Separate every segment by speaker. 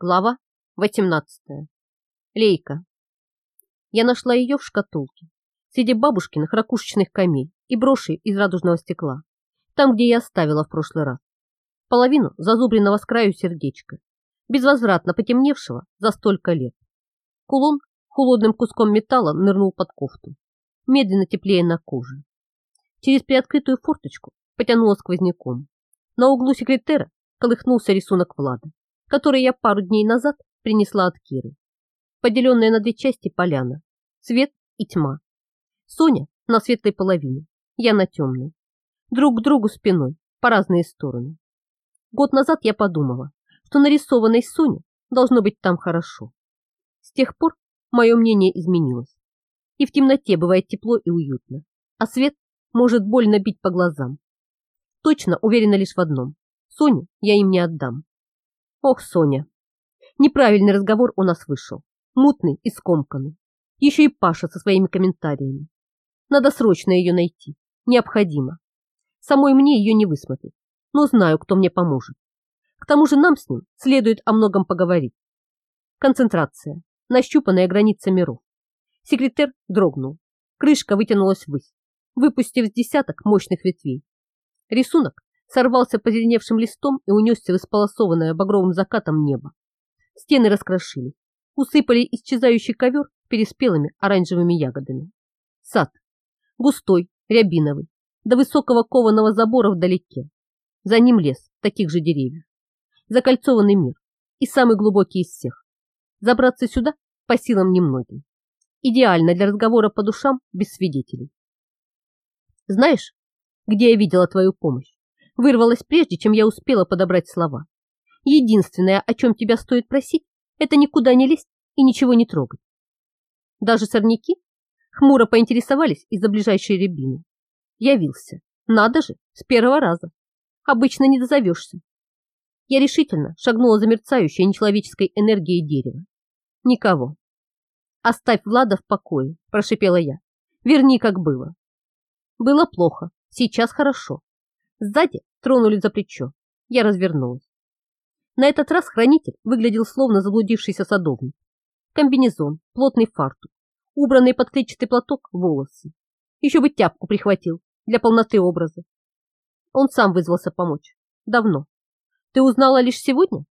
Speaker 1: Глава 18. Лейка. Я нашла ее в шкатулке, среди бабушкиных ракушечных камей и брошей из радужного стекла, там, где я оставила в прошлый раз. Половину зазубренного с краю сердечка, безвозвратно потемневшего за столько лет. Кулон холодным куском металла нырнул под кофту, медленно теплее на коже. Через приоткрытую форточку потянуло сквозняком. На углу секретера колыхнулся рисунок Влада который я пару дней назад принесла от Киры. Поделенная на две части поляна, свет и тьма. Соня на светлой половине, я на темной. Друг к другу спиной, по разные стороны. Год назад я подумала, что нарисованной Соне должно быть там хорошо. С тех пор мое мнение изменилось. И в темноте бывает тепло и уютно, а свет может больно бить по глазам. Точно уверена лишь в одном. Соню я им не отдам. Ох, Соня, неправильный разговор у нас вышел, мутный и скомканный. Еще и Паша со своими комментариями. Надо срочно ее найти, необходимо. Самой мне ее не высмотреть, но знаю, кто мне поможет. К тому же нам с ним следует о многом поговорить. Концентрация, нащупанная граница миров. Секретарь дрогнул. Крышка вытянулась ввысь, выпустив с десяток мощных ветвей. Рисунок сорвался позеленевшим листом и унесся в исполосованное багровым закатом небо. Стены раскрошили, усыпали исчезающий ковер переспелыми оранжевыми ягодами. Сад. Густой, рябиновый, до высокого кованого забора вдалеке. За ним лес таких же деревьев. Закольцованный мир и самый глубокий из всех. Забраться сюда по силам немногим. Идеально для разговора по душам без свидетелей. Знаешь, где я видела твою помощь? Вырвалось прежде, чем я успела подобрать слова. Единственное, о чем тебя стоит просить, это никуда не лезть и ничего не трогать. Даже сорняки хмуро поинтересовались из-за ближайшей рябины. Явился. Надо же, с первого раза. Обычно не дозовешься. Я решительно шагнула за мерцающей нечеловеческой энергией дерева. Никого. «Оставь Влада в покое», – прошипела я. «Верни, как было». Было плохо, сейчас хорошо. Сзади тронули за плечо. Я развернулась. На этот раз хранитель выглядел словно заблудившийся садовник. Комбинезон, плотный фартук, убранный под клетчатый платок волосы. Еще бы тяпку прихватил для полноты образа. Он сам вызвался помочь. Давно. Ты узнала лишь сегодня?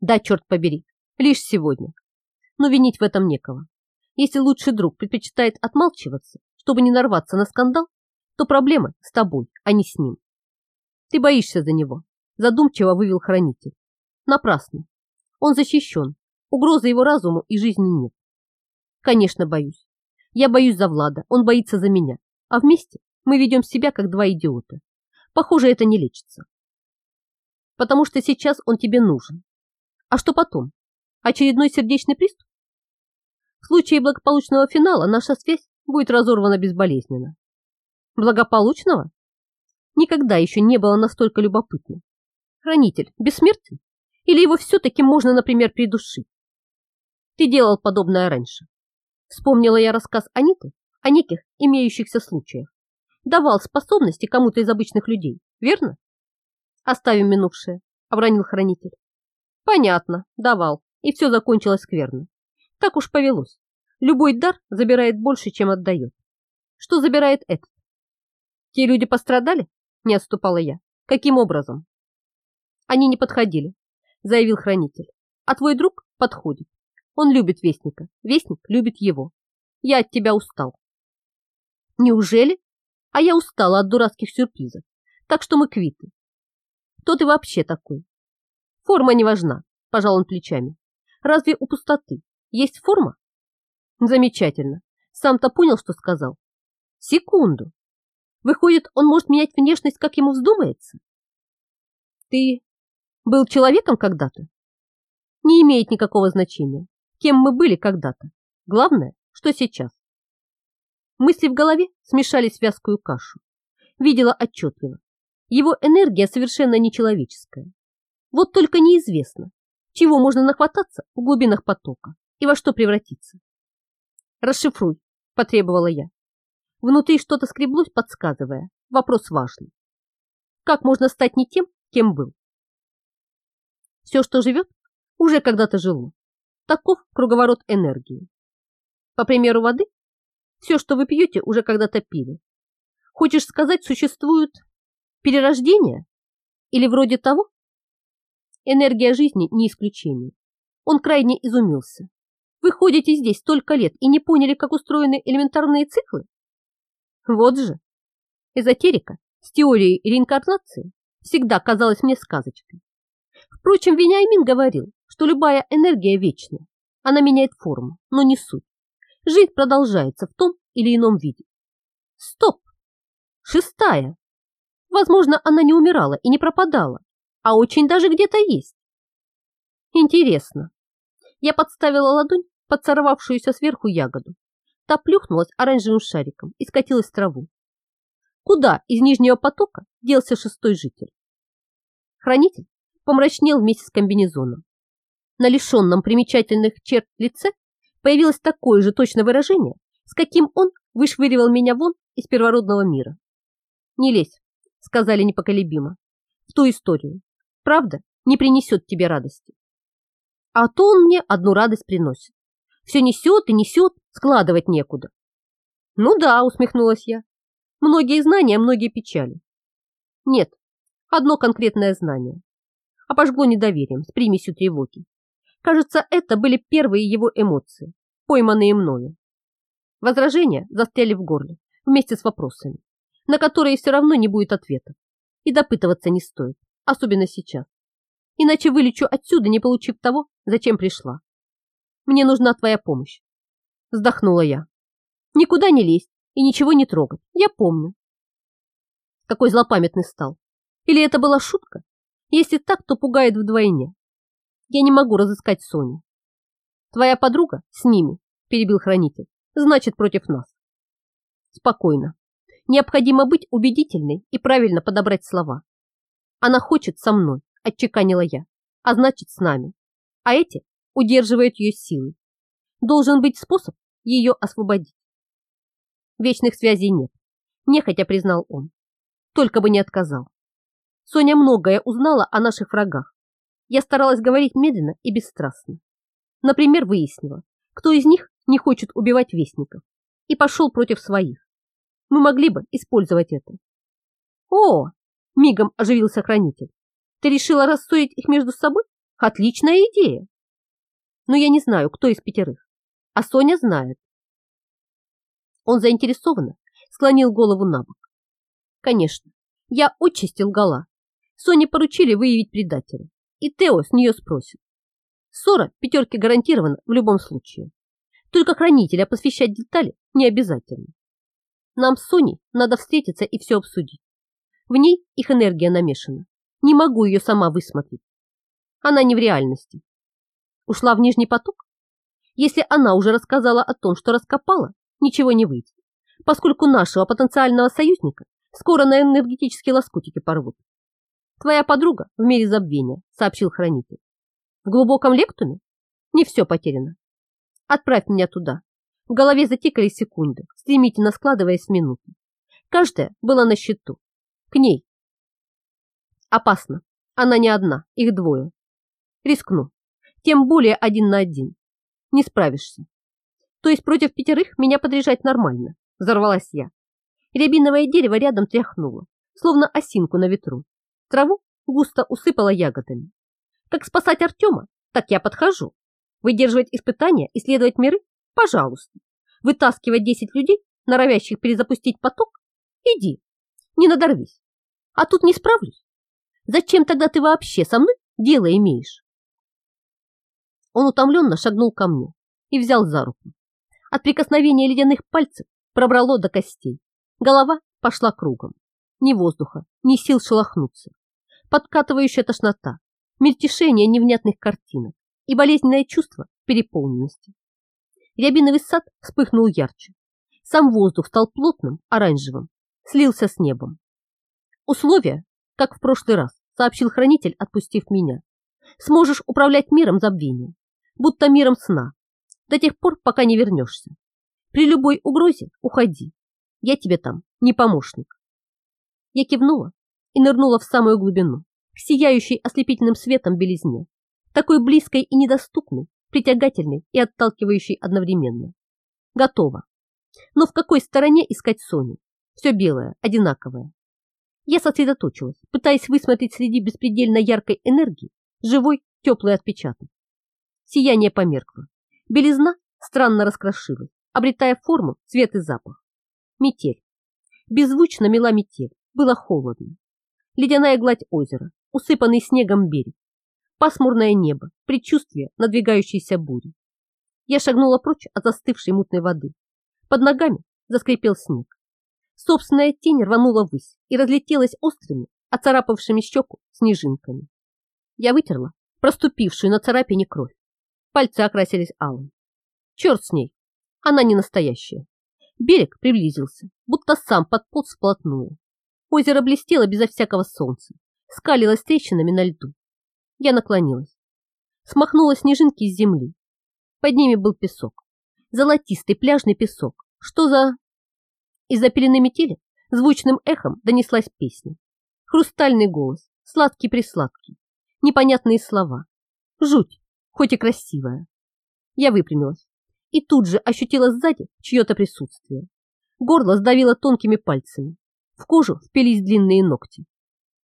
Speaker 1: Да, черт побери, лишь сегодня. Но винить в этом некого. Если лучший друг предпочитает отмалчиваться, чтобы не нарваться на скандал, то проблема с тобой, а не с ним. Ты боишься за него, задумчиво вывел хранитель. Напрасно. Он защищен, угрозы его разуму и жизни нет. Конечно, боюсь. Я боюсь за Влада, он боится за меня, а вместе мы ведем себя как два идиота. Похоже, это не лечится. Потому что сейчас он тебе нужен. А что потом? Очередной сердечный приступ? В случае благополучного финала наша связь будет разорвана безболезненно. Благополучного? Никогда еще не было настолько любопытно. Хранитель бессмертен? Или его все-таки можно, например, придушить? Ты делал подобное раньше. Вспомнила я рассказ Аниты о неких имеющихся случаях. Давал способности кому-то из обычных людей, верно? Оставим минувшее, обронил хранитель. Понятно, давал, и все закончилось скверно. Так уж повелось. Любой дар забирает больше, чем отдает. Что забирает этот? Те люди пострадали? Не отступала я. Каким образом? Они не подходили, заявил хранитель. А твой друг подходит. Он любит Вестника. Вестник любит его. Я от тебя устал. Неужели? А я устала от дурацких сюрпризов. Так что мы квиты. Кто ты вообще такой? Форма не важна, пожал он плечами. Разве у пустоты есть форма? Замечательно. Сам-то понял, что сказал. Секунду. Выходит, он может менять внешность, как ему вздумается? Ты был человеком когда-то? Не имеет никакого значения, кем мы были когда-то. Главное, что сейчас. Мысли в голове смешались в вязкую кашу. Видела отчетливо. Его энергия совершенно нечеловеческая. Вот только неизвестно, чего можно нахвататься в глубинах потока и во что превратиться. «Расшифруй», – потребовала я. Внутри что-то скреблось, подсказывая. Вопрос важный. Как можно стать не тем, кем был? Все, что живет, уже когда-то жило. Таков круговорот энергии. По примеру воды, все, что вы пьете, уже когда-то пили. Хочешь сказать, существует перерождение? Или вроде того? Энергия жизни не исключение. Он крайне изумился. Вы ходите здесь столько лет и не поняли, как устроены элементарные циклы? Вот же. Эзотерика с теорией реинкарнации всегда казалась мне сказочкой. Впрочем, Вениамин говорил, что любая энергия вечна. Она меняет форму, но не суть. Жизнь продолжается в том или ином виде. Стоп! Шестая. Возможно, она не умирала и не пропадала, а очень даже где-то есть. Интересно. Я подставила ладонь под сорвавшуюся сверху ягоду. Та плюхнулась оранжевым шариком и скатилась в траву. Куда из Нижнего потока делся шестой житель? Хранитель помрачнел вместе с комбинезоном. На лишенном примечательных черт лице появилось такое же точное выражение, с каким он вышвыривал меня вон из первородного мира. «Не лезь», — сказали непоколебимо, — «в ту историю. Правда не принесет тебе радости». А то он мне одну радость приносит. Все несет и несет, складывать некуда. Ну да, усмехнулась я. Многие знания, многие печали. Нет, одно конкретное знание. Обожгло недоверием с примесью тревоги. Кажется, это были первые его эмоции, пойманные мною. Возражения застряли в горле вместе с вопросами, на которые все равно не будет ответа. И допытываться не стоит, особенно сейчас. Иначе вылечу отсюда, не получив того, зачем пришла. Мне нужна твоя помощь. Вздохнула я. Никуда не лезть и ничего не трогать. Я помню. Какой злопамятный стал. Или это была шутка? Если так, то пугает вдвойне. Я не могу разыскать Соню. Твоя подруга с ними, перебил хранитель, значит против нас. Спокойно. Необходимо быть убедительной и правильно подобрать слова. Она хочет со мной, отчеканила я, а значит с нами. А эти удерживают ее силой. Должен быть способ ее освободить. Вечных связей нет, нехотя признал он. Только бы не отказал. Соня многое узнала о наших врагах я старалась говорить медленно и бесстрастно. Например, выяснила, кто из них не хочет убивать вестников и пошел против своих. Мы могли бы использовать это. О, мигом оживился хранитель. Ты решила рассорить их между собой? Отличная идея. Но я не знаю, кто из пятерых. А Соня знает. Он заинтересованно склонил голову на бок. Конечно, я отчасти лгала. Соне поручили выявить предателя и Тео с нее спросит. Ссора пятерки гарантирована в любом случае. Только хранителя посвящать детали не обязательно. Нам с Соней надо встретиться и все обсудить. В ней их энергия намешана. Не могу ее сама высмотреть. Она не в реальности. Ушла в Нижний поток? Если она уже рассказала о том, что раскопала, ничего не выйдет, поскольку нашего потенциального союзника скоро на энергетические лоскутики порвут. Твоя подруга в мире забвения, сообщил хранитель. В глубоком лектуме? Не все потеряно. Отправь меня туда. В голове затикали секунды, стремительно складываясь в минуты. Каждая была на счету. К ней. Опасно. Она не одна, их двое. Рискну. Тем более один на один. Не справишься. То есть против пятерых меня подряжать нормально. Взорвалась я. Рябиновое дерево рядом тряхнуло, словно осинку на ветру. Траву густо усыпала ягодами. Как спасать Артема, так я подхожу. Выдерживать испытания, исследовать миры? Пожалуйста. Вытаскивать 10 людей, норовящих перезапустить поток? Иди, не надорвись. А тут не справлюсь. Зачем тогда ты вообще со мной дело имеешь? Он утомленно шагнул ко мне и взял за руку. От прикосновения ледяных пальцев пробрало до костей. Голова пошла кругом. Ни воздуха, ни сил шелохнуться подкатывающая тошнота, мельтешение невнятных картинок и болезненное чувство переполненности. Рябиновый сад вспыхнул ярче. Сам воздух стал плотным, оранжевым, слился с небом. Условия, как в прошлый раз, сообщил хранитель, отпустив меня. Сможешь управлять миром забвения, будто миром сна, до тех пор, пока не вернешься. При любой угрозе уходи. Я тебе там не помощник. Я кивнула и нырнула в самую глубину, к сияющей ослепительным светом белизне. такой близкой и недоступной, притягательной и отталкивающей одновременно. Готово. Но в какой стороне искать Соню? Все белое, одинаковое. Я сосредоточилась, пытаясь высмотреть среди беспредельно яркой энергии живой, теплый отпечаток. Сияние померкло. Белизна странно раскрошилась, обретая форму, цвет и запах. Метель. Беззвучно мела метель. Было холодно. Ледяная гладь озера, усыпанный снегом берег. Пасмурное небо, предчувствие надвигающейся бури. Я шагнула прочь от застывшей мутной воды. Под ногами заскрипел снег. Собственная тень рванула ввысь и разлетелась острыми, оцарапавшими щеку снежинками. Я вытерла проступившую на царапине кровь. Пальцы окрасились алым. Черт с ней, она не настоящая. Берег приблизился, будто сам подполз вплотную. Озеро блестело безо всякого солнца, скалилось трещинами на льду. Я наклонилась, смахнула снежинки с земли. Под ними был песок, золотистый пляжный песок. Что за... Из-за пелены метели звучным эхом донеслась песня. Хрустальный голос, сладкий-присладкий, непонятные слова. Жуть, хоть и красивая. Я выпрямилась и тут же ощутила сзади чье-то присутствие. Горло сдавило тонкими пальцами. В кожу впились длинные ногти.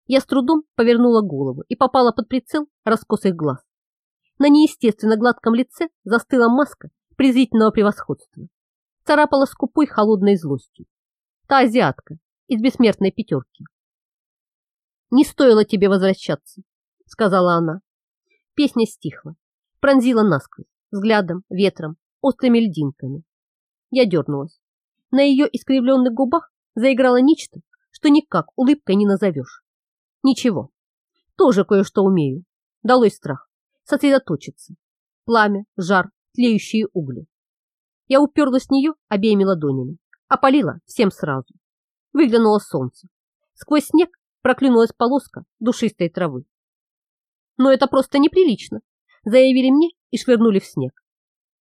Speaker 1: Я с трудом повернула голову и попала под прицел раскосых глаз. На неестественно гладком лице застыла маска презрительного превосходства. Царапала скупой холодной злостью та азиатка из бессмертной пятерки. «Не стоило тебе возвращаться», — сказала она. Песня стихла, пронзила насквозь, взглядом, ветром, острыми льдинками. Я дернулась. На ее искривленных губах заиграло нечто, что никак улыбкой не назовешь. Ничего, тоже кое-что умею. Долой страх, сосредоточиться. Пламя, жар, тлеющие угли. Я уперлась в нее обеими ладонями опалило всем сразу. Выглянуло солнце. Сквозь снег проклюнулась полоска душистой травы. Но это просто неприлично, заявили мне и швырнули в снег.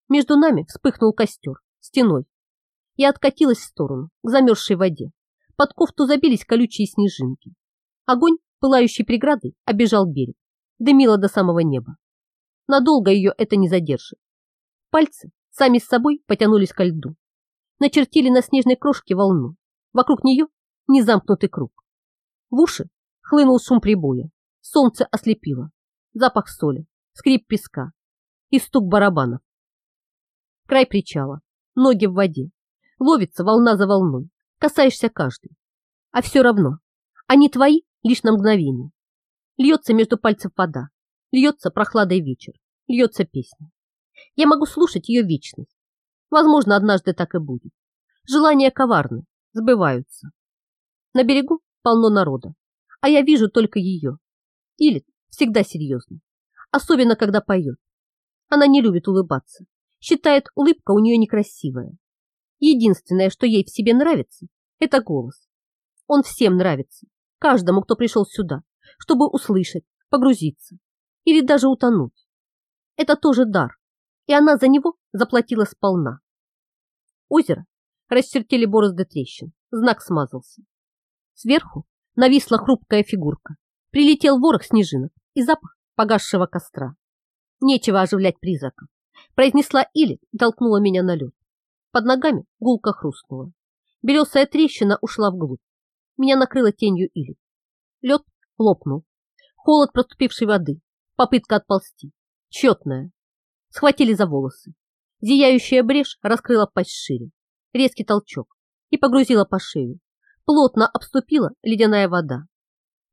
Speaker 1: Между нами вспыхнул костер, стеной. Я откатилась в сторону, к замерзшей воде. Под кофту забились колючие снежинки. Огонь, пылающий преградой, обежал берег, дымило до самого неба. Надолго ее это не задержит. Пальцы сами с собой потянулись ко льду, начертили на снежной крошке волну. Вокруг нее незамкнутый круг. В уши хлынул шум прибоя. Солнце ослепило. Запах соли, скрип песка и стук барабанов. Край причала, ноги в воде. Ловится волна за волной. Касаешься каждой. А все равно, они твои лишь на мгновение. Льется между пальцев вода. Льется прохладой вечер. Льется песня. Я могу слушать ее вечность Возможно, однажды так и будет. Желания коварны, сбываются. На берегу полно народа, а я вижу только ее. Илит всегда серьезно, особенно когда поет. Она не любит улыбаться, считает улыбка у нее некрасивая. Единственное, что ей в себе нравится, это голос. Он всем нравится, каждому, кто пришел сюда, чтобы услышать, погрузиться или даже утонуть. Это тоже дар, и она за него заплатила сполна. Озеро расчертили борозды трещин, знак смазался. Сверху нависла хрупкая фигурка, прилетел ворох снежинок и запах погасшего костра. Нечего оживлять призрака. Произнесла Или толкнула меня на лед. Под ногами гулко хрустнула. Белесая трещина ушла вглубь. Меня накрыло тенью Или. Лед лопнул. Холод проступившей воды. Попытка отползти. Четная. Схватили за волосы. Зияющая брешь раскрыла пасть шире. Резкий толчок. И погрузила по шею. Плотно обступила ледяная вода.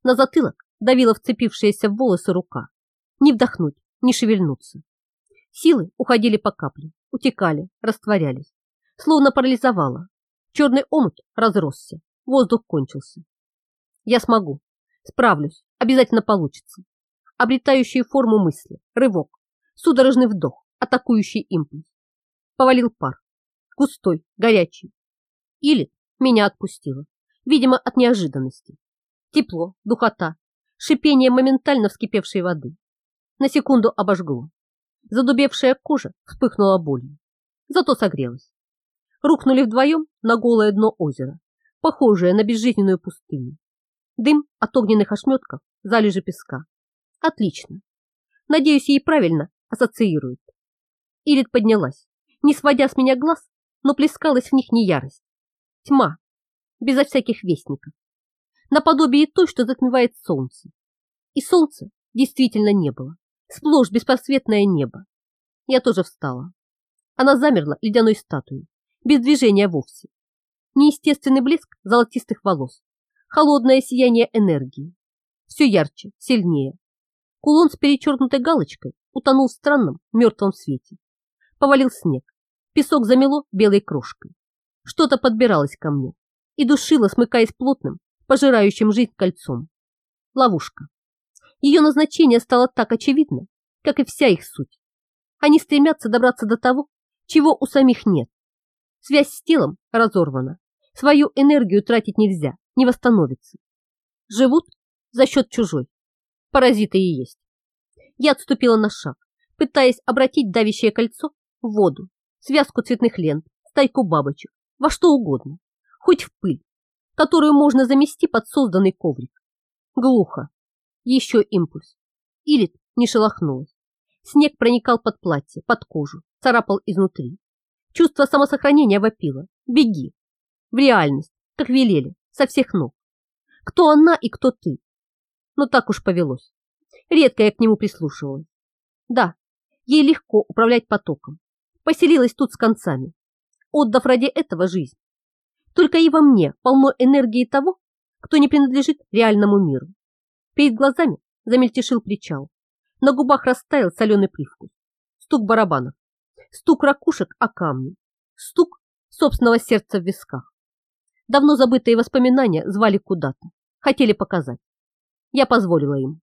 Speaker 1: На затылок давила вцепившаяся в волосы рука. Не вдохнуть, не шевельнуться. Силы уходили по капле, утекали, растворялись. Словно парализовало. Черный омут разросся, воздух кончился. Я смогу, справлюсь, обязательно получится. Обретающие форму мысли, рывок, судорожный вдох, атакующий импульс. Повалил пар, густой, горячий. Или меня отпустило, видимо, от неожиданности. Тепло, духота, шипение моментально вскипевшей воды. На секунду обожгло. Задубевшая кожа вспыхнула болью, зато согрелась. Рухнули вдвоем на голое дно озера, похожее на безжизненную пустыню. Дым от огненных ошметков, залежи песка. Отлично. Надеюсь, ей правильно ассоциируют. Илит поднялась, не сводя с меня глаз, но плескалась в них не ярость. Тьма, безо всяких вестников. Наподобие той, что затмевает солнце. И солнца действительно не было. Сплошь беспросветное небо. Я тоже встала. Она замерла ледяной статуей, без движения вовсе. Неестественный блеск золотистых волос, холодное сияние энергии. Все ярче, сильнее. Кулон с перечеркнутой галочкой утонул в странном мертвом свете. Повалил снег. Песок замело белой крошкой. Что-то подбиралось ко мне и душило, смыкаясь плотным, пожирающим жизнь кольцом. Ловушка. Ее назначение стало так очевидно, как и вся их суть. Они стремятся добраться до того, чего у самих нет. Связь с телом разорвана. Свою энергию тратить нельзя, не восстановится. Живут за счет чужой. Паразиты и есть. Я отступила на шаг, пытаясь обратить давящее кольцо в воду, связку цветных лент, стайку бабочек, во что угодно, хоть в пыль, которую можно замести под созданный коврик. Глухо. Еще импульс. Илит не шелохнулась. Снег проникал под платье, под кожу, царапал изнутри. Чувство самосохранения вопило. Беги. В реальность, как велели, со всех ног. Кто она и кто ты? Но так уж повелось. Редко я к нему прислушивалась. Да, ей легко управлять потоком. Поселилась тут с концами, отдав ради этого жизнь. Только и во мне полно энергии того, кто не принадлежит реальному миру. Перед глазами замельтешил причал. На губах растаял соленый привкус. Стук барабанов. Стук ракушек о камни. Стук собственного сердца в висках. Давно забытые воспоминания звали куда-то. Хотели показать. Я позволила им.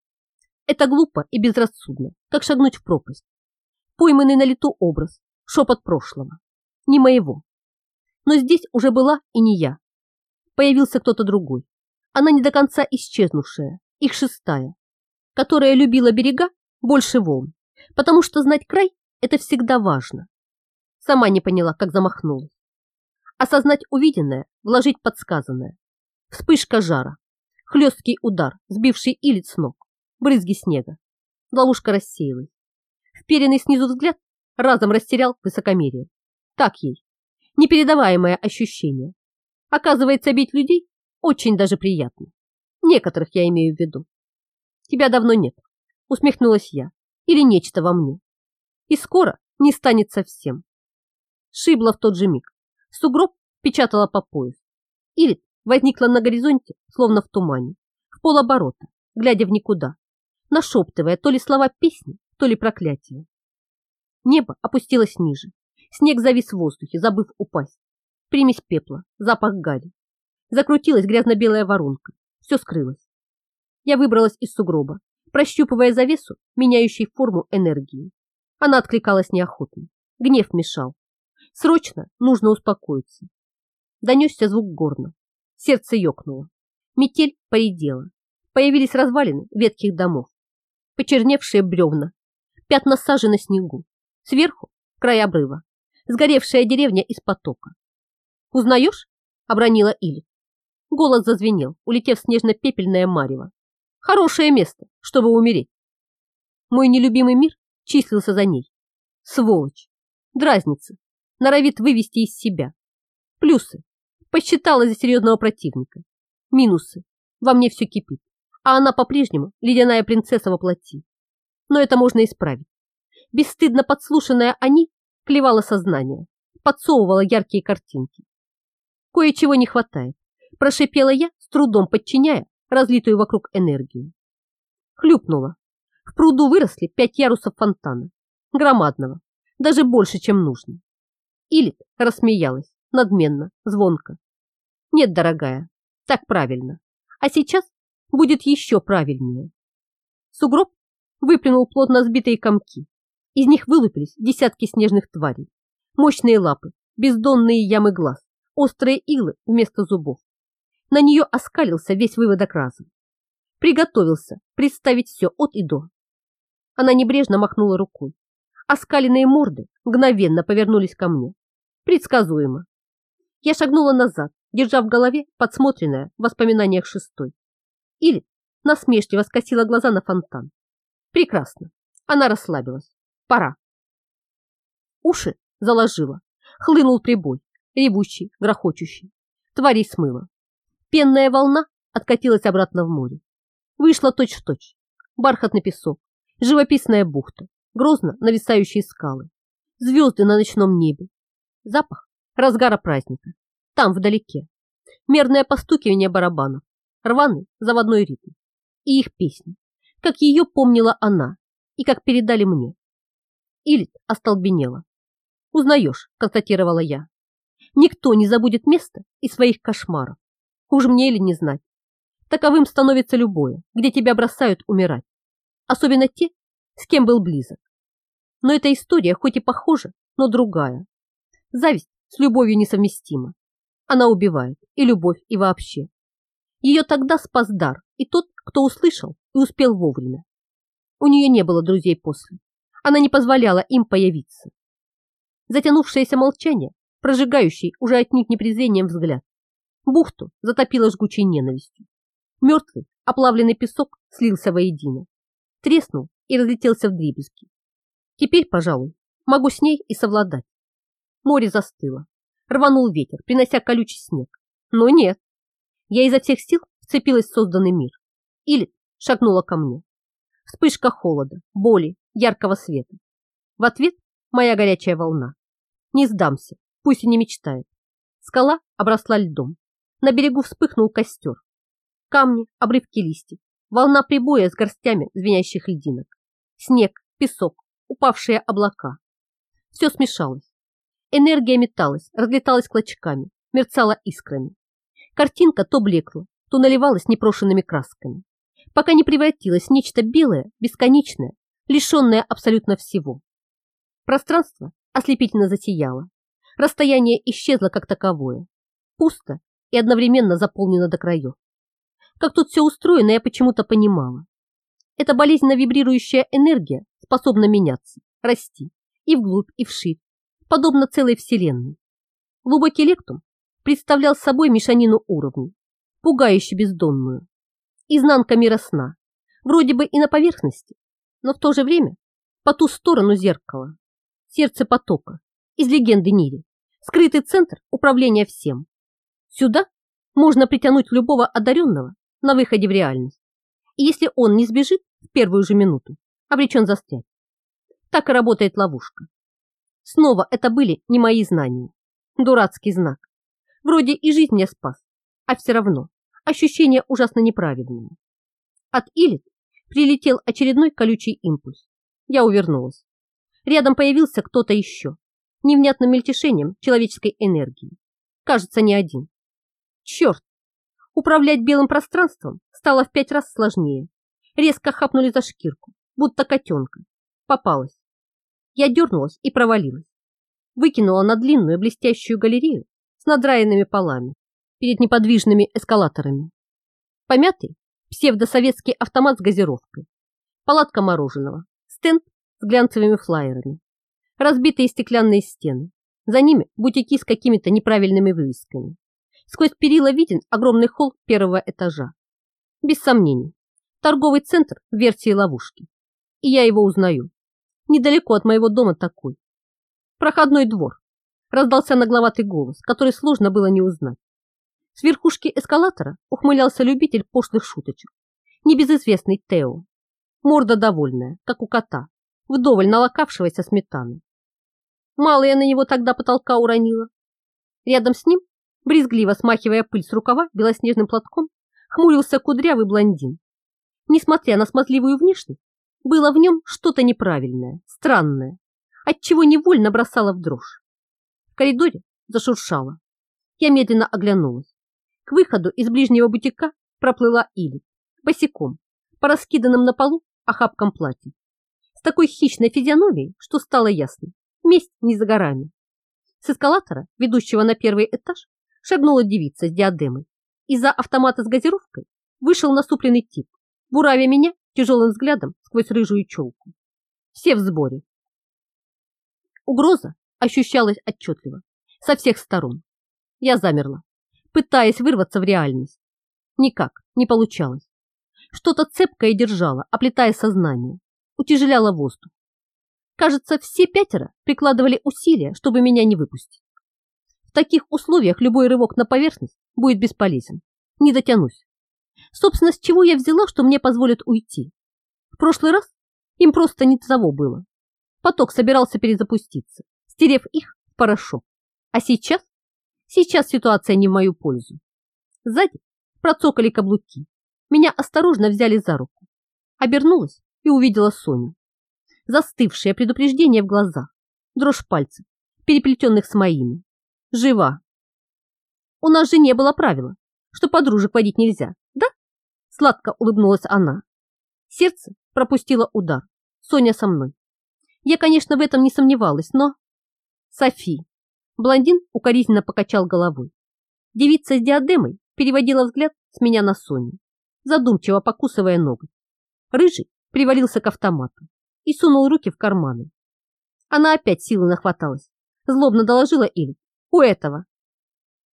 Speaker 1: Это глупо и безрассудно, как шагнуть в пропасть. Пойманный на лету образ, шепот прошлого. Не моего. Но здесь уже была и не я. Появился кто-то другой. Она не до конца исчезнувшая, их шестая, которая любила берега больше волн, потому что знать край – это всегда важно. Сама не поняла, как замахнулась. Осознать увиденное, вложить подсказанное. Вспышка жара, хлесткий удар, сбивший Илит с ног брызги снега. Ловушка рассеялась. Вперенный снизу взгляд разом растерял высокомерие. Так ей. Непередаваемое ощущение. Оказывается, бить людей очень даже приятно. Некоторых я имею в виду. Тебя давно нет, усмехнулась я. Или нечто во мне. И скоро не станет совсем. Шибла в тот же миг. Сугроб печатала по пояс. Или возникла на горизонте, словно в тумане, в полоборота, глядя в никуда, нашептывая то ли слова песни, то ли проклятия. Небо опустилось ниже. Снег завис в воздухе, забыв упасть. Примесь пепла, запах гари. Закрутилась грязно-белая воронка. Все скрылось. Я выбралась из сугроба, прощупывая завесу, меняющей форму энергии. Она откликалась неохотно. Гнев мешал. Срочно нужно успокоиться. Донесся звук горна. Сердце ёкнуло. Метель поредела. Появились развалины ветхих домов почерневшие бревна, пятна сажи на снегу, сверху край обрыва, сгоревшая деревня из потока. «Узнаешь?» — обронила Или. Голос зазвенел, улетев снежно-пепельное марево. «Хорошее место, чтобы умереть». Мой нелюбимый мир числился за ней. Сволочь, дразнится, норовит вывести из себя. Плюсы. Посчитала за серьезного противника. Минусы. Во мне все кипит а она по-прежнему ледяная принцесса во плоти. Но это можно исправить. Бесстыдно подслушанная они клевала сознание, подсовывала яркие картинки. Кое-чего не хватает, прошипела я, с трудом подчиняя разлитую вокруг энергию. Хлюпнула. В пруду выросли пять ярусов фонтана, громадного, даже больше, чем нужно. Илит рассмеялась, надменно, звонко. Нет, дорогая, так правильно. А сейчас будет еще правильнее. Сугроб выплюнул плотно сбитые комки. Из них вылупились десятки снежных тварей. Мощные лапы, бездонные ямы глаз, острые иглы вместо зубов. На нее оскалился весь выводок разом. Приготовился представить все от и до. Она небрежно махнула рукой. Оскаленные морды мгновенно повернулись ко мне. Предсказуемо. Я шагнула назад, держа в голове подсмотренное в воспоминаниях шестой. Или насмешливо скосила глаза на фонтан. Прекрасно. Она расслабилась. Пора. Уши заложила. Хлынул прибой, ревущий, грохочущий. Тварей смыло. Пенная волна откатилась обратно в море. Вышла точь-в-точь. Бархатный песок, живописная бухта, грозно нависающие скалы, звезды на ночном небе. Запах разгара праздника. Там, вдалеке. Мерное постукивание барабанов, рваный заводной ритм. И их песни, как ее помнила она и как передали мне. Илит остолбенела. «Узнаешь», — констатировала я. «Никто не забудет место и своих кошмаров. Уж мне или не знать. Таковым становится любое, где тебя бросают умирать. Особенно те, с кем был близок. Но эта история хоть и похожа, но другая. Зависть с любовью несовместима. Она убивает и любовь, и вообще. Ее тогда спас дар и тот, кто услышал и успел вовремя. У нее не было друзей после. Она не позволяла им появиться. Затянувшееся молчание, прожигающий уже отнюдь не презрением взгляд. Бухту затопило жгучей ненавистью. Мертвый, оплавленный песок слился воедино. Треснул и разлетелся в дребезги. Теперь, пожалуй, могу с ней и совладать. Море застыло. Рванул ветер, принося колючий снег. Но нет. Я изо всех сил вцепилась в созданный мир. Или шагнула ко мне. Вспышка холода, боли, яркого света. В ответ моя горячая волна. Не сдамся, пусть и не мечтает. Скала обросла льдом. На берегу вспыхнул костер. Камни, обрывки листьев, волна прибоя с горстями звенящих льдинок. Снег, песок, упавшие облака. Все смешалось. Энергия металась, разлеталась клочками, мерцала искрами. Картинка то блекла, то наливалась непрошенными красками, пока не превратилась в нечто белое, бесконечное, лишенное абсолютно всего. Пространство ослепительно засияло. Расстояние исчезло как таковое. Пусто и одновременно заполнено до краев. Как тут все устроено, я почему-то понимала. Эта болезненно вибрирующая энергия способна меняться, расти и вглубь, и вширь, подобно целой вселенной. Глубокий лектум представлял собой мешанину уровней, пугающе бездонную. Изнанка мира сна, вроде бы и на поверхности, но в то же время по ту сторону зеркала. Сердце потока, из легенды Нири, скрытый центр управления всем. Сюда можно притянуть любого одаренного на выходе в реальность. И если он не сбежит в первую же минуту, обречен застрять. Так и работает ловушка. Снова это были не мои знания. Дурацкий знак. Вроде и жизнь мне спас, а все равно ощущение ужасно неправильное. От Илит прилетел очередной колючий импульс. Я увернулась. Рядом появился кто-то еще, невнятным мельтешением человеческой энергии. Кажется, не один. Черт, Управлять белым пространством стало в пять раз сложнее. Резко хапнули за шкирку, будто котенка. Попалась. Я дернулась и провалилась. Выкинула на длинную блестящую галерею с надраенными полами перед неподвижными эскалаторами. Помятый псевдосоветский автомат с газировкой, палатка мороженого, стенд с глянцевыми флаерами, разбитые стеклянные стены, за ними бутики с какими-то неправильными вывесками. Сквозь перила виден огромный холл первого этажа. Без сомнений, торговый центр в версии ловушки. И я его узнаю. Недалеко от моего дома такой. Проходной двор. Раздался нагловатый голос, который сложно было не узнать. С верхушки эскалатора ухмылялся любитель пошлых шуточек. Небезызвестный Тео. Морда довольная, как у кота, вдоволь налокавшегося сметаны. Мало я на него тогда потолка уронила. Рядом с ним Брезгливо смахивая пыль с рукава белоснежным платком, хмурился кудрявый блондин. Несмотря на смазливую внешность, было в нем что-то неправильное, странное, отчего невольно бросало в дрожь. В коридоре зашуршало. Я медленно оглянулась. К выходу из ближнего бутика проплыла Или, босиком, по раскиданным на полу охапкам платья. С такой хищной физиономией, что стало ясно, месть не за горами. С эскалатора, ведущего на первый этаж, шагнула девица с диадемой. Из-за автомата с газировкой вышел насупленный тип, буравя меня тяжелым взглядом сквозь рыжую челку. Все в сборе. Угроза ощущалась отчетливо, со всех сторон. Я замерла, пытаясь вырваться в реальность. Никак не получалось. Что-то цепкое держало, оплетая сознание. утяжеляла воздух. Кажется, все пятеро прикладывали усилия, чтобы меня не выпустить. В таких условиях любой рывок на поверхность будет бесполезен. Не дотянусь. Собственно, с чего я взяла, что мне позволят уйти? В прошлый раз им просто не того было. Поток собирался перезапуститься, стерев их в порошок. А сейчас? Сейчас ситуация не в мою пользу. Сзади процокали каблуки. Меня осторожно взяли за руку. Обернулась и увидела Соню. Застывшее предупреждение в глазах, дрожь пальцев, переплетенных с моими. Жива. У нас же не было правила, что подружек водить нельзя, да? Сладко улыбнулась она. Сердце пропустило удар. Соня со мной. Я, конечно, в этом не сомневалась, но... Софи. Блондин укоризненно покачал головой. Девица с диадемой переводила взгляд с меня на Соню, задумчиво покусывая ноготь. Рыжий привалился к автомату и сунул руки в карманы. Она опять силы нахваталась. Злобно доложила Иль. У этого.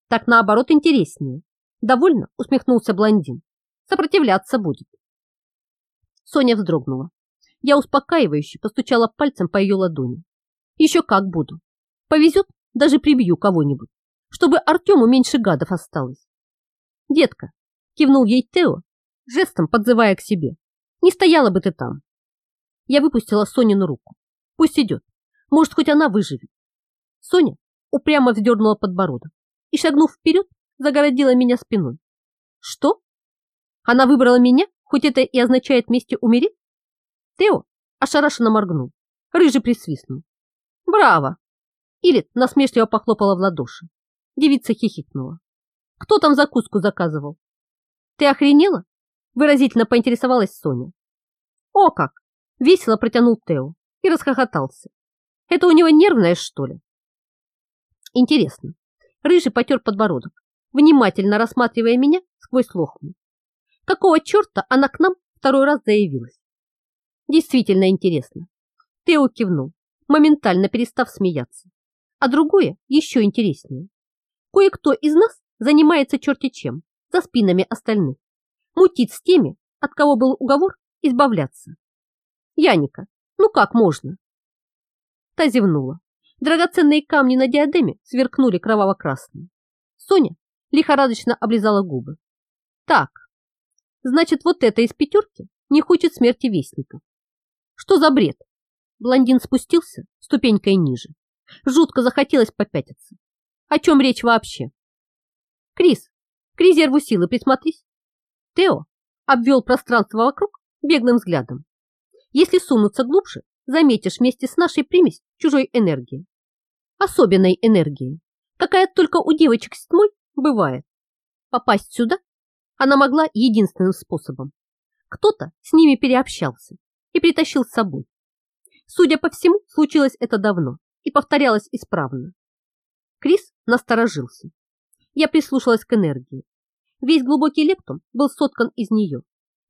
Speaker 1: Так наоборот интереснее. Довольно усмехнулся блондин. Сопротивляться будет. Соня вздрогнула. Я успокаивающе постучала пальцем по ее ладони. Еще как буду. Повезет, даже прибью кого-нибудь, чтобы Артему меньше гадов осталось. Детка, кивнул ей Тео, жестом подзывая к себе. Не стояла бы ты там. Я выпустила Сонину руку. Пусть идет. Может, хоть она выживет. Соня упрямо вздернула подбородок и, шагнув вперед, загородила меня спиной. Что? Она выбрала меня, хоть это и означает вместе умереть? Тео ошарашенно моргнул. Рыжий присвистнул. Браво! Илит насмешливо похлопала в ладоши. Девица хихикнула. Кто там закуску заказывал? Ты охренела? Выразительно поинтересовалась Соня. О как! Весело протянул Тео и расхохотался. Это у него нервное, что ли? Интересно. Рыжий потер подбородок, внимательно рассматривая меня сквозь лохму. Какого черта она к нам второй раз заявилась? Действительно интересно. Тео кивнул, моментально перестав смеяться. А другое еще интереснее. Кое-кто из нас занимается черти чем, за спинами остальных. Мутит с теми, от кого был уговор избавляться. Яника, ну как можно? Та зевнула. Драгоценные камни на диадеме сверкнули кроваво-красным. Соня лихорадочно облизала губы. Так, значит, вот это из пятерки не хочет смерти вестников. Что за бред? Блондин спустился ступенькой ниже. Жутко захотелось попятиться. О чем речь вообще? Крис, к резерву силы присмотрись. Тео обвел пространство вокруг беглым взглядом. Если сунуться глубже, заметишь вместе с нашей примесь чужой энергии. Особенной энергии, какая только у девочек с тьмой бывает. Попасть сюда она могла единственным способом. Кто-то с ними переобщался и притащил с собой. Судя по всему, случилось это давно и повторялось исправно. Крис насторожился. Я прислушалась к энергии. Весь глубокий лептум был соткан из нее,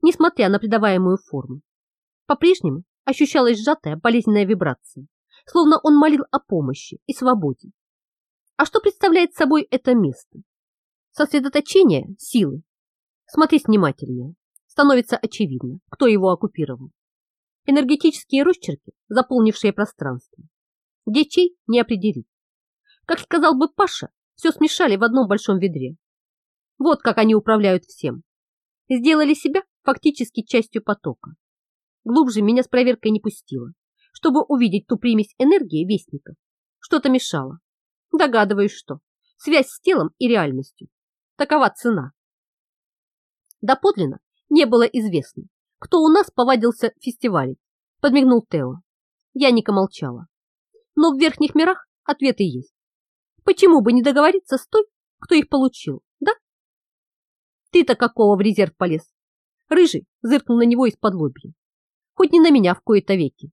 Speaker 1: несмотря на придаваемую форму. По-прежнему ощущалась сжатая болезненная вибрация, словно он молил о помощи и свободе. А что представляет собой это место? Сосредоточение силы. Смотри внимательнее. Становится очевидно, кто его оккупировал энергетические росчерки, заполнившие пространство. Где чей, не определить. Как сказал бы Паша, все смешали в одном большом ведре. Вот как они управляют всем. Сделали себя фактически частью потока. Глубже меня с проверкой не пустило, чтобы увидеть ту примесь энергии вестников. Что-то мешало. Догадываюсь, что. Связь с телом и реальностью. Такова цена. Доподлинно не было известно, кто у нас повадился фестивалить, подмигнул Тео. Яника молчала. Но в верхних мирах ответы есть. Почему бы не договориться с той, кто их получил, да? Ты-то какого в резерв полез? Рыжий зыркнул на него из-под лобья. Хоть не на меня в кои-то веки.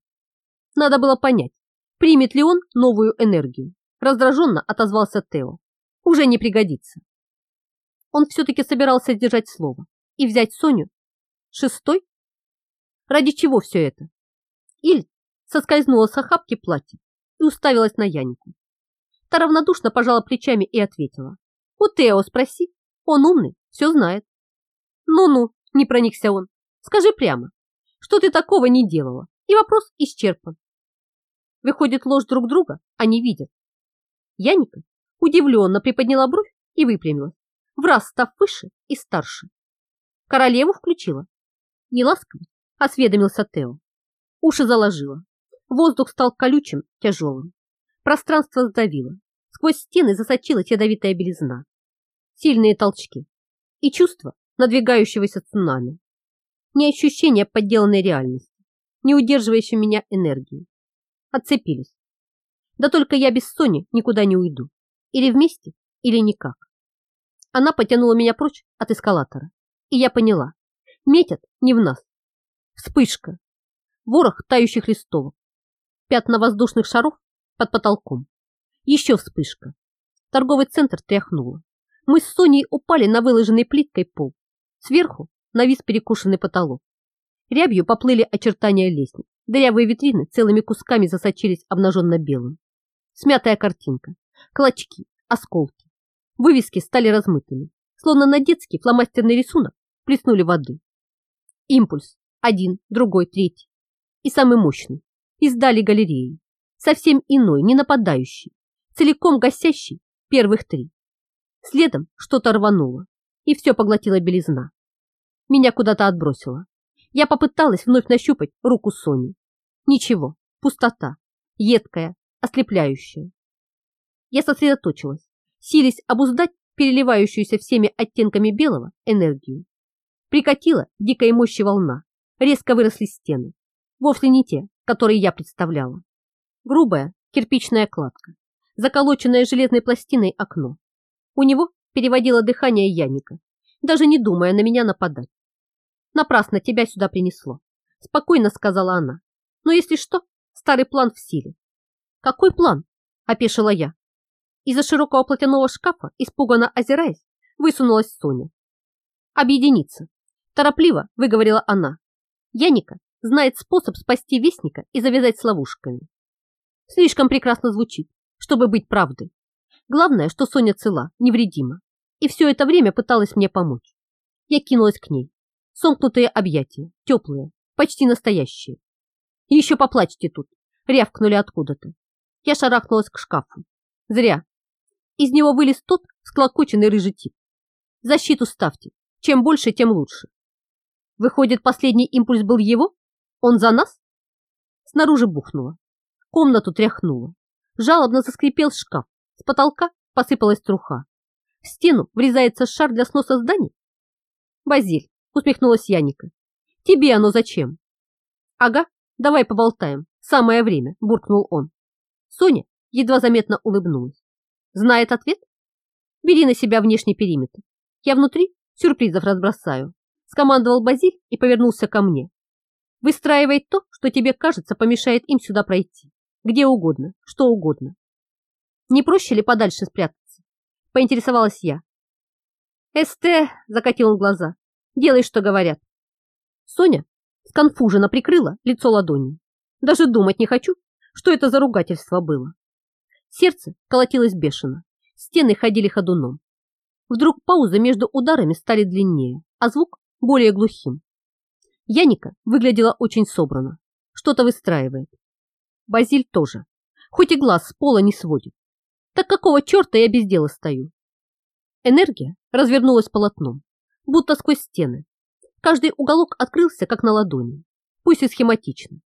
Speaker 1: Надо было понять, примет ли он новую энергию. Раздраженно отозвался Тео. Уже не пригодится. Он все-таки собирался сдержать слово и взять Соню. Шестой Ради чего все это? Иль соскользнула с охапки платья и уставилась на Янику. Та равнодушно пожала плечами и ответила. У Тео спроси, он умный, все знает. Ну-ну, не проникся он. Скажи прямо, что ты такого не делала, И вопрос исчерпан. Выходит, ложь друг друга они видят. Яника удивленно приподняла бровь и выпрямилась, в раз став выше и старше. Королеву включила. Не ласково, осведомился Тео. Уши заложила. Воздух стал колючим, тяжелым. Пространство сдавило. Сквозь стены засочилась ядовитая белизна. Сильные толчки. И чувство надвигающегося цунами. Не ощущение подделанной реальности, не удерживающей меня энергии. Отцепились. Да только я без Сони никуда не уйду. Или вместе, или никак. Она потянула меня прочь от эскалатора. И я поняла. Метят не в нас. Вспышка. Ворох тающих листовок. Пятна воздушных шаров под потолком. Еще вспышка. Торговый центр тряхнуло. Мы с Соней упали на выложенный плиткой пол. Сверху навис перекушенный потолок. Рябью поплыли очертания лестниц. Дырявые витрины целыми кусками засочились обнаженно-белым. Смятая картинка, клочки, осколки. Вывески стали размытыми, словно на детский фломастерный рисунок плеснули воды. Импульс. Один, другой, третий. И самый мощный. Издали галереи. Совсем иной, не нападающий. Целиком гасящий первых три. Следом что-то рвануло, и все поглотила белизна. Меня куда-то отбросило. Я попыталась вновь нащупать руку Сони. Ничего, пустота, едкая, ослепляющая. Я сосредоточилась, сились обуздать переливающуюся всеми оттенками белого энергию. Прикатила дикой мощи волна, резко выросли стены, вовсе не те, которые я представляла. Грубая кирпичная кладка, заколоченное железной пластиной окно. У него переводило дыхание Яника, даже не думая на меня нападать. Напрасно тебя сюда принесло, спокойно сказала она. Но если что, старый план в силе. Какой план? Опешила я. Из-за широкого платяного шкафа, испуганно озираясь, высунулась Соня. Объединиться. Торопливо выговорила она. Яника знает способ спасти вестника и завязать с ловушками. Слишком прекрасно звучит, чтобы быть правдой. Главное, что Соня цела, невредима, и все это время пыталась мне помочь. Я кинулась к ней. Сомкнутые объятия, теплые, почти настоящие. Еще поплачьте тут, рявкнули откуда-то. Я шарахнулась к шкафу. Зря. Из него вылез тот склокоченный рыжий тип. Защиту ставьте. Чем больше, тем лучше. Выходит, последний импульс был его? Он за нас? Снаружи бухнуло. Комнату тряхнуло. Жалобно заскрипел шкаф. С потолка посыпалась труха. В стену врезается шар для сноса зданий? Базиль, усмехнулась Яника. Тебе оно зачем? Ага, давай поболтаем. Самое время, буркнул он. Соня едва заметно улыбнулась. Знает ответ? Бери на себя внешний периметр. Я внутри сюрпризов разбросаю. Скомандовал Базиль и повернулся ко мне. Выстраивай то, что тебе кажется помешает им сюда пройти. Где угодно, что угодно. Не проще ли подальше спрятаться? Поинтересовалась я. СТ, закатил он глаза. Делай, что говорят. Соня сконфуженно прикрыла лицо ладонью. Даже думать не хочу, что это за ругательство было. Сердце колотилось бешено, стены ходили ходуном. Вдруг паузы между ударами стали длиннее, а звук более глухим. Яника выглядела очень собрано, что-то выстраивает. Базиль тоже, хоть и глаз с пола не сводит. Так какого черта я без дела стою? Энергия развернулась полотном будто сквозь стены. Каждый уголок открылся, как на ладони, пусть и схематично.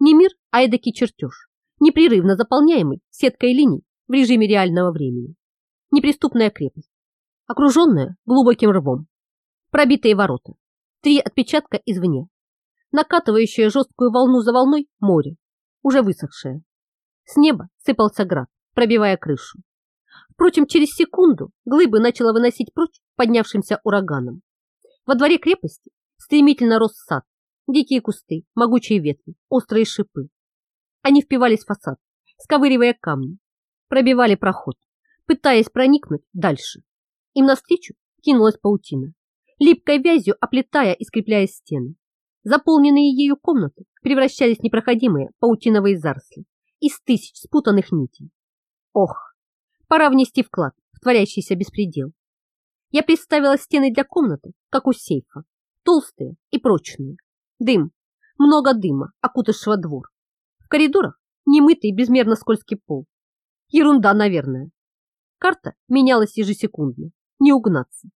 Speaker 1: Не мир, а эдакий чертеж, непрерывно заполняемый сеткой линий в режиме реального времени. Неприступная крепость, окруженная глубоким рвом. Пробитые ворота, три отпечатка извне, накатывающее жесткую волну за волной море, уже высохшее. С неба сыпался град, пробивая крышу. Впрочем, через секунду глыбы начала выносить прочь поднявшимся ураганом. Во дворе крепости стремительно рос сад, дикие кусты, могучие ветви, острые шипы. Они впивались в фасад, сковыривая камни, пробивали проход, пытаясь проникнуть дальше. Им навстречу кинулась паутина, липкой вязью оплетая и скрепляя стены. Заполненные ею комнаты превращались в непроходимые паутиновые заросли из тысяч спутанных нитей. Ох, пора внести вклад в творящийся беспредел. Я представила стены для комнаты, как у сейфа, толстые и прочные. Дым, Много дыма, окутавшего двор. В коридорах немытый безмерно скользкий пол. Ерунда, наверное. Карта менялась ежесекундно. Не угнаться.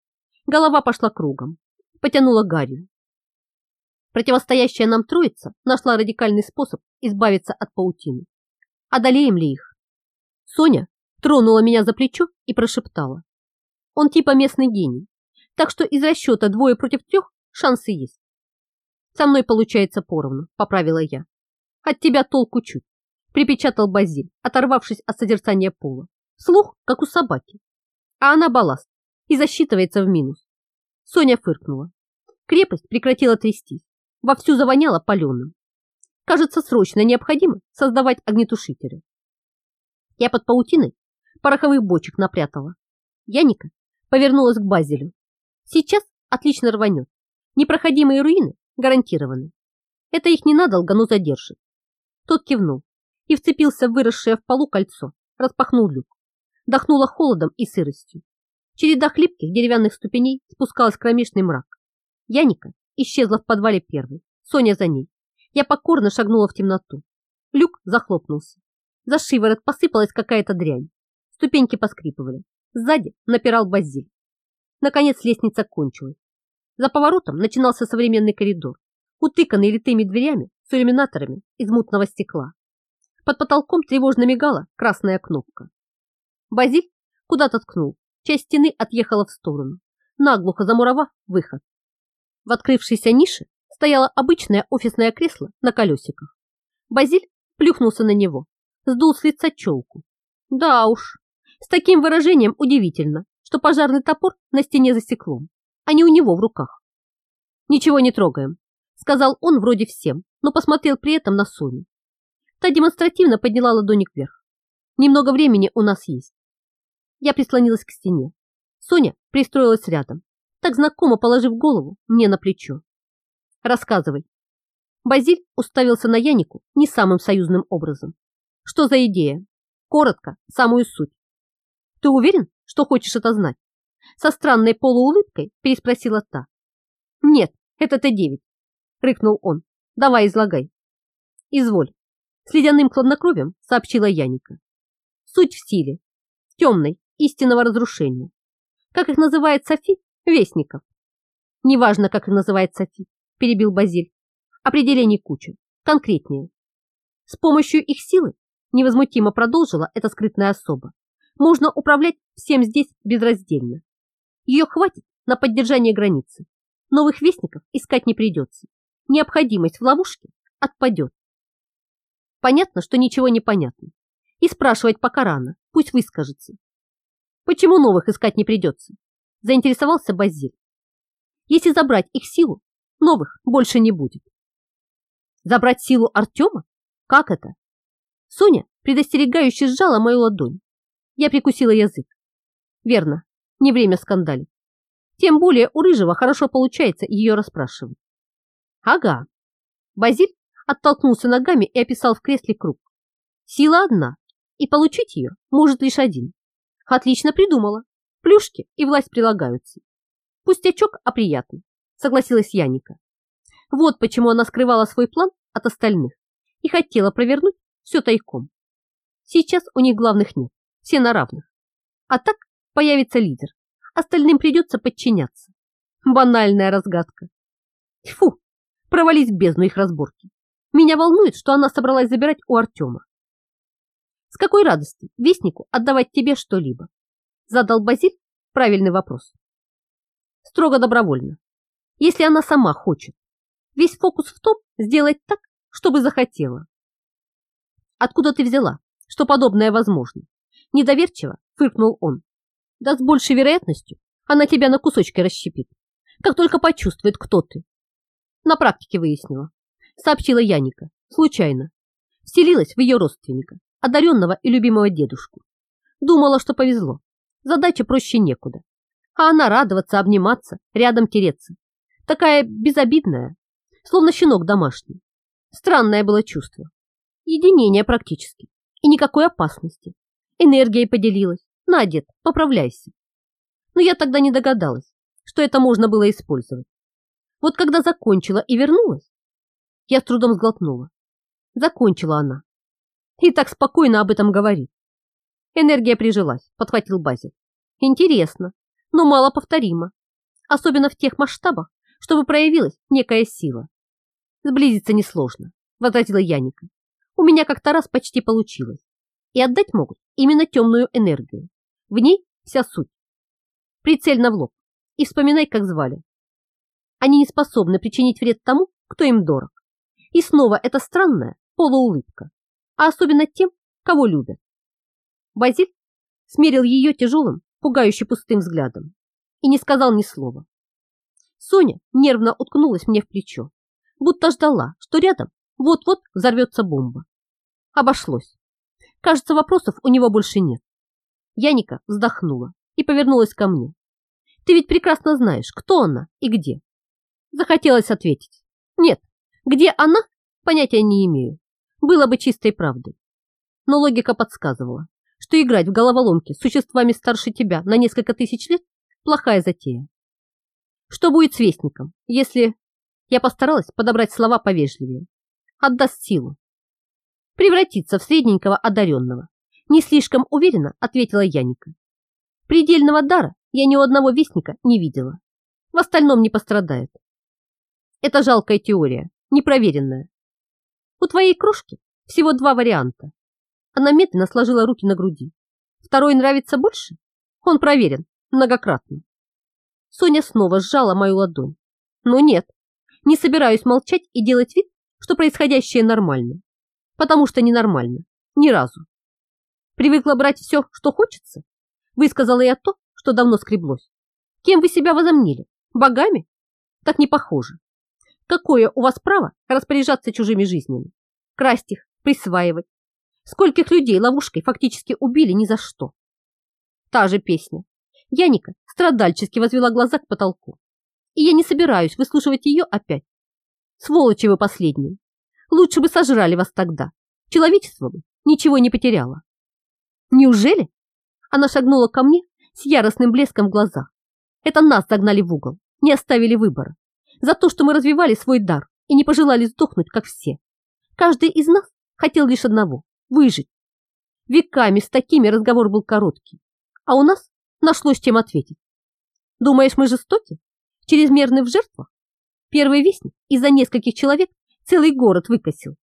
Speaker 1: Голова пошла кругом. Потянула гарью. Противостоящая нам троица нашла радикальный способ избавиться от паутины. Одолеем ли их? Соня тронула меня за плечо и прошептала. Он типа местный гений, так что из расчета двое против трех шансы есть. Со мной получается поровну, поправила я. От тебя толку чуть, припечатал Базиль, оторвавшись от созерцания пола. Слух, как у собаки. А она балласт и засчитывается в минус. Соня фыркнула. Крепость прекратила трястись, вовсю завоняла паленым. Кажется, срочно необходимо создавать огнетушители. Я под паутиной пороховых бочек напрятала. Яника повернулась к Базилю. Сейчас отлично рванет. Непроходимые руины гарантированы. Это их ненадолго, но задержит. Тот кивнул и вцепился в выросшее в полу кольцо, распахнул люк. Дохнуло холодом и сыростью. Череда хлипких деревянных ступеней спускалась кромешный мрак. Яника исчезла в подвале первой, Соня за ней. Я покорно шагнула в темноту. Люк захлопнулся. За шиворот посыпалась какая-то дрянь. Ступеньки поскрипывали. Сзади напирал базиль. Наконец лестница кончилась. За поворотом начинался современный коридор, утыканный литыми дверями с иллюминаторами из мутного стекла. Под потолком тревожно мигала красная кнопка. Базиль куда-то ткнул, часть стены отъехала в сторону, наглухо замуровав выход. В открывшейся нише стояло обычное офисное кресло на колесиках. Базиль плюхнулся на него, сдул с лица челку. Да уж, с таким выражением удивительно, что пожарный топор на стене за стеклом, а не у него в руках. «Ничего не трогаем», — сказал он вроде всем, но посмотрел при этом на Соню. Та демонстративно подняла ладоник вверх. «Немного времени у нас есть». Я прислонилась к стене. Соня пристроилась рядом, так знакомо положив голову мне на плечо. «Рассказывай». Базиль уставился на Янику не самым союзным образом. «Что за идея?» Коротко, самую суть. Ты уверен, что хочешь это знать? Со странной полуулыбкой переспросила та. Нет, это Т-9, рыкнул он. Давай, излагай. Изволь. С ледяным хладнокровием сообщила Яника. Суть в силе. Темной, истинного разрушения. Как их называет Софи? Вестников. Неважно, как их называет Софи, перебил Базиль. Определений куча. Конкретнее. С помощью их силы невозмутимо продолжила эта скрытная особа. Можно управлять всем здесь безраздельно. Ее хватит на поддержание границы. Новых вестников искать не придется. Необходимость в ловушке отпадет. Понятно, что ничего не понятно. И спрашивать пока рано, пусть выскажется. Почему новых искать не придется? Заинтересовался Базиль. Если забрать их силу, новых больше не будет. Забрать силу Артема? Как это? Соня предостерегающе сжала мою ладонь. Я прикусила язык. Верно, не время скандалить. Тем более у Рыжего хорошо получается ее расспрашивать. Ага. Базиль оттолкнулся ногами и описал в кресле круг. Сила одна, и получить ее может лишь один. Отлично придумала. Плюшки и власть прилагаются. Пустячок, а приятный, согласилась Яника. Вот почему она скрывала свой план от остальных и хотела провернуть все тайком. Сейчас у них главных нет, все на равных. А так появится лидер, остальным придется подчиняться. Банальная разгадка. Фу, провались в бездну их разборки. Меня волнует, что она собралась забирать у Артема. С какой радости вестнику отдавать тебе что-либо? Задал Базиль правильный вопрос. Строго добровольно. Если она сама хочет. Весь фокус в том, сделать так, чтобы захотела. Откуда ты взяла, что подобное возможно? Недоверчиво фыркнул он. Да с большей вероятностью она тебя на кусочки расщепит, как только почувствует, кто ты. На практике выяснила, сообщила Яника, случайно. Вселилась в ее родственника, одаренного и любимого дедушку. Думала, что повезло. Задача проще некуда. А она радоваться, обниматься, рядом тереться. Такая безобидная, словно щенок домашний. Странное было чувство. Единение практически. И никакой опасности. Энергией поделилась. На, дед, поправляйся. Но я тогда не догадалась, что это можно было использовать. Вот когда закончила и вернулась, Я с трудом сглотнула. Закончила она. И так спокойно об этом говорит. Энергия прижилась, подхватил Базиль. Интересно, но мало повторимо. Особенно в тех масштабах, чтобы проявилась некая сила. Сблизиться несложно, возразила Яника. У меня как-то раз почти получилось. И отдать могут именно темную энергию. В ней вся суть. Прицельно в лоб. И вспоминай, как звали. Они не способны причинить вред тому, кто им дорог. И снова эта странная полуулыбка. А особенно тем, кого любят. Базиль смерил ее тяжелым, пугающе пустым взглядом и не сказал ни слова. Соня нервно уткнулась мне в плечо, будто ждала, что рядом вот-вот взорвется бомба. Обошлось. Кажется, вопросов у него больше нет. Яника вздохнула и повернулась ко мне. Ты ведь прекрасно знаешь, кто она и где. Захотелось ответить. Нет, где она, понятия не имею. Было бы чистой правдой. Но логика подсказывала, что играть в головоломки с существами старше тебя на несколько тысяч лет – плохая затея. Что будет с вестником, если... Я постаралась подобрать слова повежливее. Отдаст силу. Превратиться в средненького одаренного. Не слишком уверенно ответила Яника. Предельного дара я ни у одного вестника не видела. В остальном не пострадает. Это жалкая теория, непроверенная. У твоей кружки всего два варианта. Она медленно сложила руки на груди. Второй нравится больше? Он проверен многократно. Соня снова сжала мою ладонь. Но нет, не собираюсь молчать и делать вид, что происходящее нормально. Потому что ненормально. Ни разу. Привыкла брать все, что хочется? Высказала я то, что давно скреблось. Кем вы себя возомнили? Богами? Так не похоже. Какое у вас право распоряжаться чужими жизнями? Красть их, присваивать? Скольких людей ловушкой фактически убили ни за что? Та же песня. Яника страдальчески возвела глаза к потолку. И я не собираюсь выслушивать ее опять. Сволочи вы последние. Лучше бы сожрали вас тогда. Человечество бы ничего не потеряло. Неужели? Она шагнула ко мне с яростным блеском в глазах. Это нас загнали в угол, не оставили выбора за то, что мы развивали свой дар и не пожелали сдохнуть, как все. Каждый из нас хотел лишь одного – выжить. Веками с такими разговор был короткий, а у нас нашлось чем ответить. Думаешь, мы жестоки? Чрезмерны в жертвах? Первый вестник из-за нескольких человек целый город выкосил.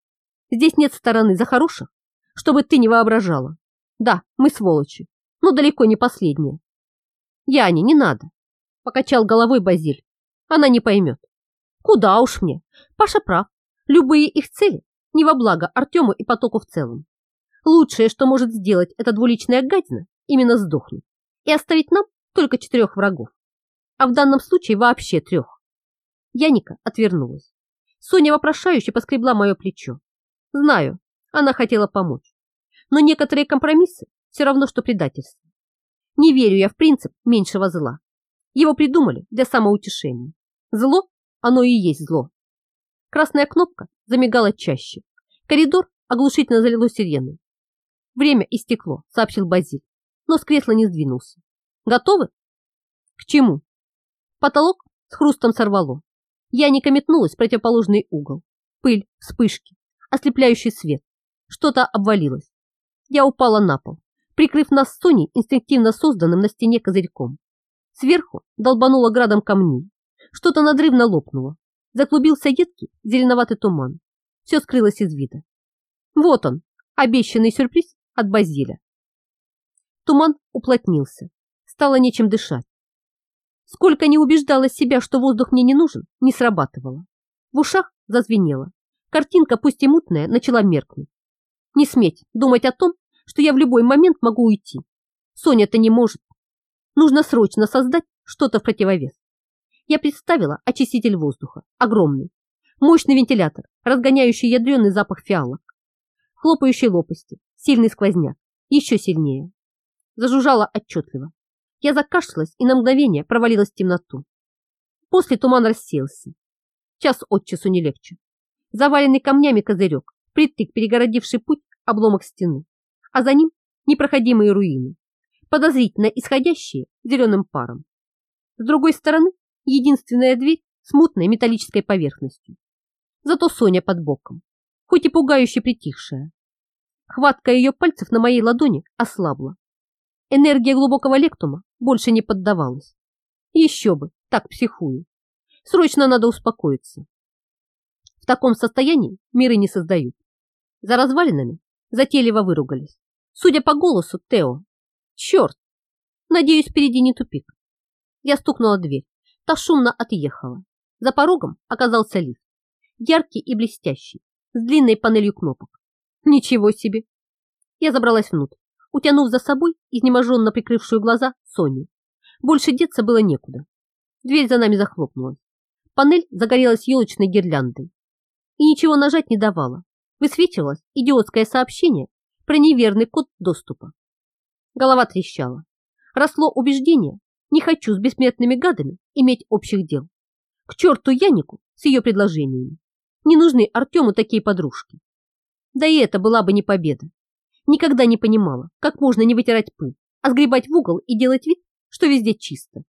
Speaker 1: Здесь нет стороны за хороших, чтобы ты не воображала. Да, мы сволочи, но далеко не последние. Яне, не надо, покачал головой Базиль. Она не поймет. Куда уж мне. Паша прав. Любые их цели не во благо Артему и потоку в целом. Лучшее, что может сделать эта двуличная гадина, именно сдохнуть и оставить нам только четырех врагов. А в данном случае вообще трех. Яника отвернулась. Соня вопрошающе поскребла мое плечо. Знаю, она хотела помочь. Но некоторые компромиссы все равно, что предательство. Не верю я в принцип меньшего зла. Его придумали для самоутешения. Зло оно и есть зло. Красная кнопка замигала чаще. Коридор оглушительно залило сиреной. Время истекло, сообщил Базиль, но с кресла не сдвинулся. Готовы? К чему? Потолок с хрустом сорвало. Я не метнулась в противоположный угол. Пыль, вспышки, ослепляющий свет. Что-то обвалилось. Я упала на пол, прикрыв нас с Соней инстинктивно созданным на стене козырьком. Сверху долбануло градом камней. Что-то надрывно лопнуло. Заклубился едкий зеленоватый туман. Все скрылось из вида. Вот он, обещанный сюрприз от Базиля. Туман уплотнился. Стало нечем дышать. Сколько не убеждала себя, что воздух мне не нужен, не срабатывало. В ушах зазвенело. Картинка, пусть и мутная, начала меркнуть. Не сметь думать о том, что я в любой момент могу уйти. Соня-то не может. Нужно срочно создать что-то в противовес я представила очиститель воздуха, огромный, мощный вентилятор, разгоняющий ядреный запах фиалок, хлопающие лопасти, сильный сквозняк, еще сильнее. Зажужжала отчетливо. Я закашлялась и на мгновение провалилась в темноту. После туман рассеялся. Час от часу не легче. Заваленный камнями козырек, притык, перегородивший путь, обломок стены, а за ним непроходимые руины, подозрительно исходящие зеленым паром. С другой стороны единственная дверь с мутной металлической поверхностью. Зато Соня под боком, хоть и пугающе притихшая. Хватка ее пальцев на моей ладони ослабла. Энергия глубокого лектума больше не поддавалась. Еще бы, так психую. Срочно надо успокоиться. В таком состоянии миры не создают. За развалинами затейливо выругались. Судя по голосу, Тео. Черт! Надеюсь, впереди не тупик. Я стукнула дверь. Та шумно отъехала. За порогом оказался лифт. Яркий и блестящий, с длинной панелью кнопок. Ничего себе! Я забралась внутрь, утянув за собой изнеможенно прикрывшую глаза Соню. Больше деться было некуда. Дверь за нами захлопнулась. Панель загорелась елочной гирляндой. И ничего нажать не давала. Высвечивалось идиотское сообщение про неверный код доступа. Голова трещала. Росло убеждение, не хочу с бессмертными гадами иметь общих дел. К черту Янику с ее предложениями. Не нужны Артему такие подружки. Да и это была бы не победа. Никогда не понимала, как можно не вытирать пыль, а сгребать в угол и делать вид, что везде чисто.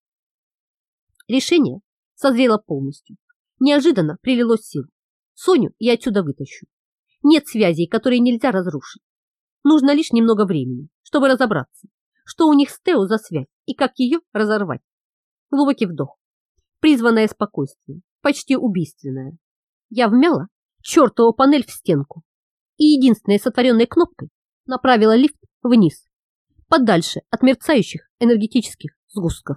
Speaker 1: Решение созрело полностью. Неожиданно прилилось сил. Соню я отсюда вытащу. Нет связей, которые нельзя разрушить. Нужно лишь немного времени, чтобы разобраться, что у них с Тео за связь и как ее разорвать. Глубокий вдох. Призванное спокойствие, почти убийственное. Я вмяла чертову панель в стенку и единственной сотворенной кнопкой направила лифт вниз, подальше от мерцающих энергетических сгустков.